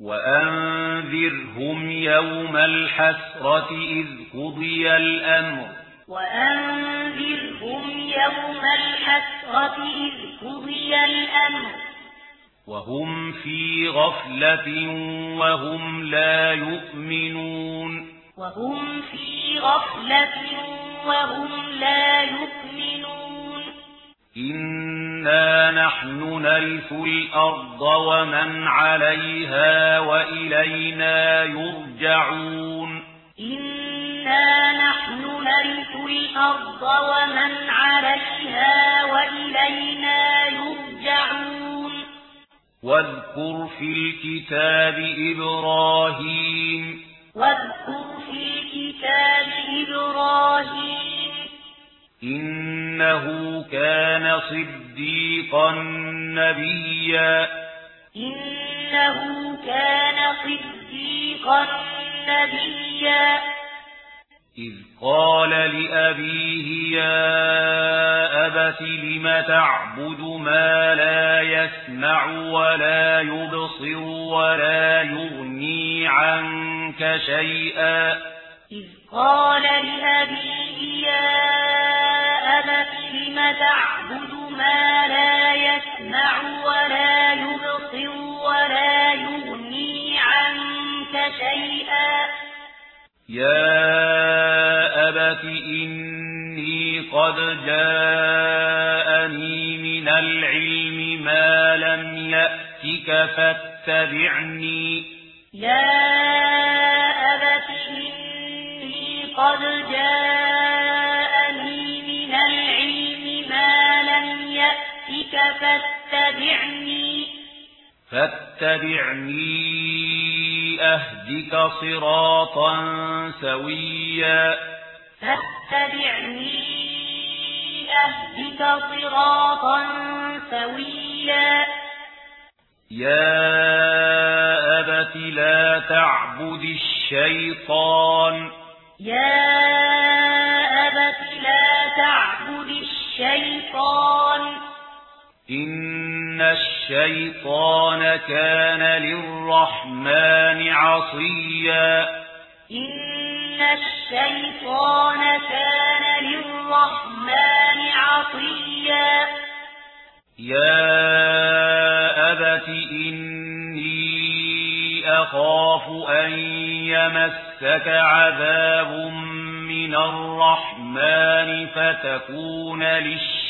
وأنذرهم يوم الحسرة إذ قضي الأمر وأنذرهم يوم الحسرة إذ قضي الأمر وهم في غفلة وهم لا يؤمنون وهم في غفلة وهم لا يؤمنون إِنَّا نحن نرث الأرض ومن عليها وإلينا يرجعون. إنا نحن نرث الأرض ومن عليها وإلينا يرجعون. واذكر في الكتاب إبراهيم. واذكر في الكتاب إبراهيم. إنه كان صدقا صديقا نبيا. إنه كان صديقا نبيا. إذ قال لأبيه يا أبت لم تعبد ما لا يسمع ولا يبصر ولا يغني عنك شيئا. إذ قال لأبيه يا أبت لم تعبد مَا لَا يَسْمَعُ وَلَا يُبْصِرُ وَلَا يُغْنِي عَنكَ شَيْئًا. يَا أَبَتِ إِنِّي قَدْ جَاءَنِي مِنَ الْعِلْمِ مَا لَمْ يَأْتِكَ فَاتَّبِعْنِي. يَا أَبَتِ إِنِّي قَدْ جَاءَنِي فاتبعني. فاتبعني أهدك صراطا سويا. فاتبعني أهدك صراطا سويا. يا أبت لا تعبد الشيطان. إن الشيطان كان للرحمن عصيا إن الشيطان كان للرحمن عصيا يا أبت إني أخاف أن يمسك عذاب من الرحمن فتكون للشيطان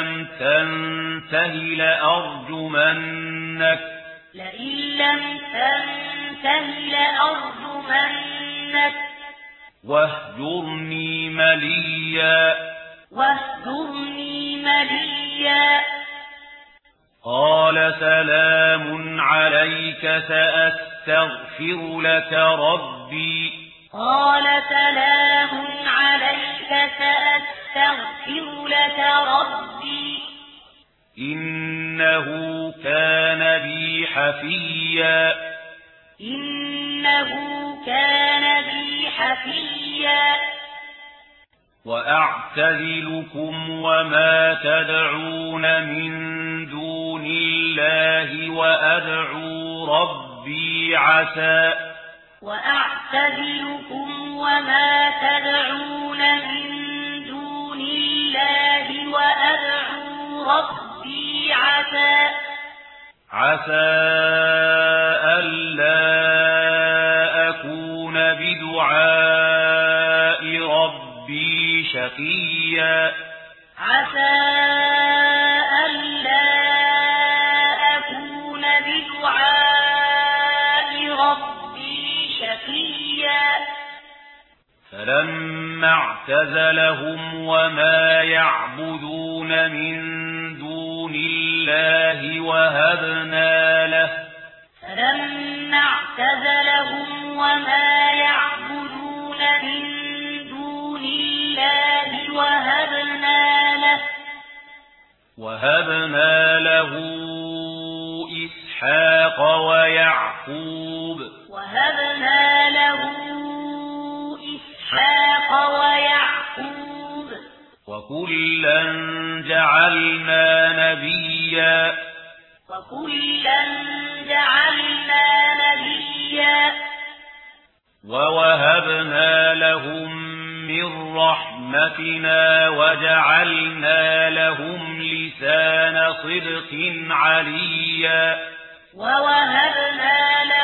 لم تنته لأرجمنك لئن لم تنته لأرجمنك واهجرني مليا واهجرني مليا قال سلام عليك سأستغفر لك ربي قال سلام عليك سأستغفر لك ربي إنه كان بي حفيا. إنه كان بي حفيا. وأعتذلكم وما تدعون من دون الله وأدعو ربي عسى. وأعتذلكم وما عسى ألا أكون بدعاء ربي شقيا. عسى ألا أكون بدعاء ربي شقيا. فلما اعتزلهم وما يعبدون من الله وهبنا له. فلما اعتزلهم وما يعبدون من دون الله وهبنا له. وهبنا له إسحاق ويعقوب. وهبنا له إسحاق ويعقوب. وكلا جعلنا نبيا جَعَلْنَا نَبِيًّا وَوَهَبْنَا لَهُم مِّن رَّحْمَتِنَا وَجَعَلْنَا لَهُمْ لِسَانَ صِدْقٍ عَلِيًّا وَوَهَبْنَا لَهُم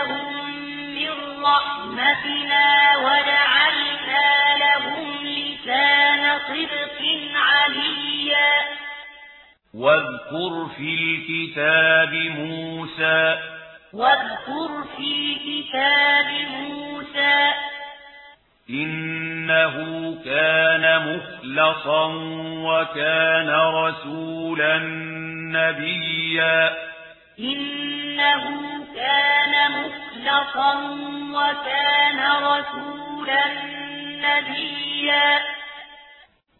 واذكر في الكتاب موسى. واذكر في الكتاب موسى. إنه كان مخلصا وكان رسولا نبيا. إنه كان مخلصا وكان رسولا نبيا.